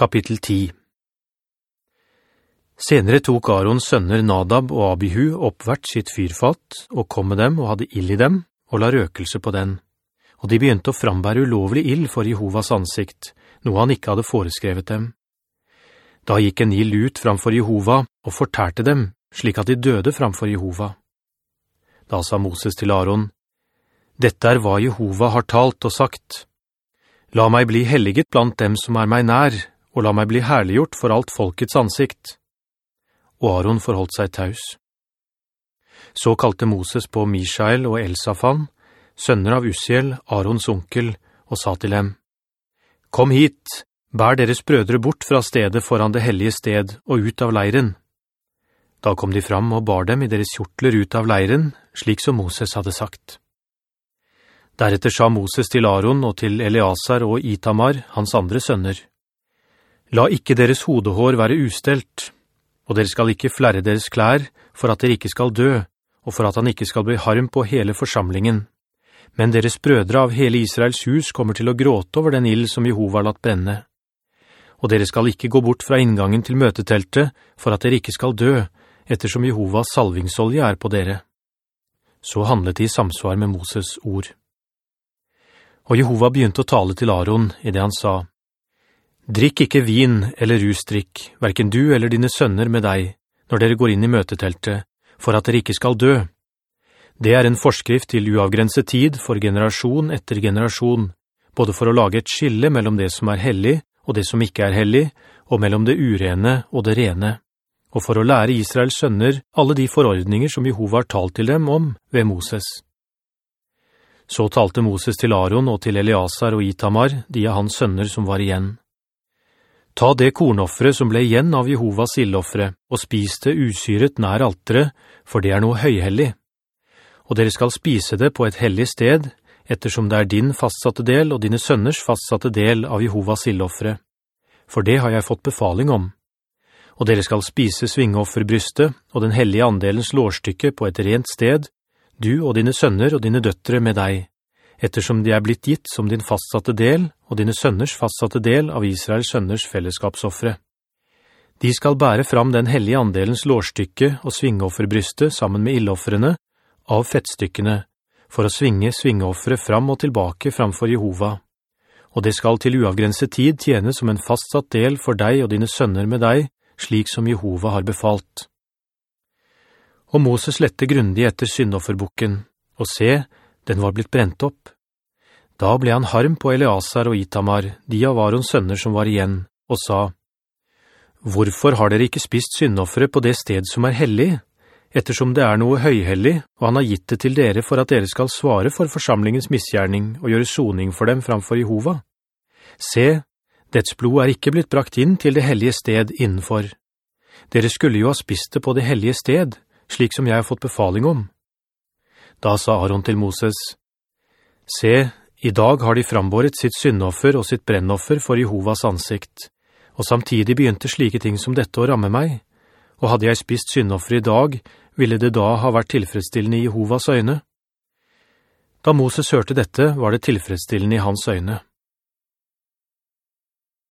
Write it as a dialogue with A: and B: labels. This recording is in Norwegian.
A: Kapittel 10 Senere tok Arons sønner Nadab og Abihu opp hvert sitt fyrfat, og kom med dem og hadde ild i dem, og la røkelse på den. Og de begynte å frambære ulovlig ild for Jehovas ansikt, noe han ikke hadde foreskrevet dem. Da gikk en ild ut framfor Jehova og fortærte dem, slik at de døde framfor Jehova. Da sa Moses til Aron, «Dette er hva Jehova har talt og sagt. La meg bli helliget blant dem som er meg nær, og la meg bli herliggjort for alt folkets ansikt.» og Aaron forholdt seg taus. Så kalte Moses på Mishael og Elsafan, sønner av Usiel, Arons onkel, og sa til dem, «Kom hit, bær deres brødre bort fra stedet foran det hellige sted og ut av leiren.» Da kom de fram og bar dem i deres kjortler ut av leiren, slik som Moses hadde sagt. Deretter sa Moses til Aaron og til Eleazar og Itamar, hans andre sønner, «La ikke deres hodehår være ustelt, og dere skal ikke flære deres klær, for at dere ikke skal dø, og for at han ikke skal bli harm på hele forsamlingen. Men deres brødre av hele Israels hus kommer til å gråte over den ild som Jehova har latt brenne. Og dere skal ikke gå bort fra inngangen til møteteltet, for at dere ikke skal dø, ettersom Jehovas salvingsolje er på dere. Så handlet de i samsvar med Moses ord. Og Jehova begynte å tale til Aaron i det han sa, Drikk ikke vin eller rusdrikk, hverken du eller dine sønner med deg, når dere går inn i møteteltet, for at dere ikke skal dø. Det er en forskrift til uavgrenset tid for generasjon etter generasjon, både for å lage et skille mellom det som er hellig og det som ikke er hellig, og mellom det urene og det rene, og for å lære Israels sønner alle de forordninger som Jehova har talt til dem om ved Moses. Så talte Moses til Aaron og til Eleazar og Itamar, de av hans sønner som var igjen. Ta det kornoffere som ble igjen av Jehovas illoffere, og spis det usyret nær altere, for det er noe høyhellig. Og dere skal spise det på et hellig sted, ettersom det er din fastsatte del og dine sønners fastsatte del av Jehovas illoffere. For det har jeg fått befaling om. Og dere skal spise svingofferbrystet og den hellige andelens lårstykke på et rent sted, du og dine sønner og dine døttere med deg ettersom de er blitt gitt som din fastsatte del og dine sønners fastsatte del av Israels sønners fellesskapsoffre. De skal bære fram den hellige andelens lårstykke og svingeofferbrystet sammen med illoffrene av fettstykkene, for å svinge svingeoffere fram og tilbake framfor Jehova. Og det skal til uavgrenset tid tjene som en fastsatt del for deg og dine sønner med deg, slik som Jehova har befalt. Og Moses lette grundig etter syndofferboken, og se, den var blitt brent opp. Da ble han harm på Eleazar og Itamar, de av Arons sønner som var igjen, og sa, «Hvorfor har dere ikke spist syndoffere på det sted som er hellig, ettersom det er noe høyhellig, og han har gitt det til dere for at dere skal svare for forsamlingens misgjerning og gjøre soning for dem framfor Jehova? Se, dets blod er ikke blitt brakt inn til det hellige sted innenfor. Dere skulle jo ha spist det på det hellige sted, slik som jeg har fått befaling om.» Da sa Aron til Moses, «Se, i dag har de frambåret sitt syndoffer og sitt brennoffer for Jehovas ansikt, og samtidig begynte slike ting som dette å ramme meg, og hadde jeg spist syndoffer i dag, ville det da ha vært tilfredsstillende i Jehovas øyne?» Da Moses hørte dette, var det tilfredsstillende i hans øyne.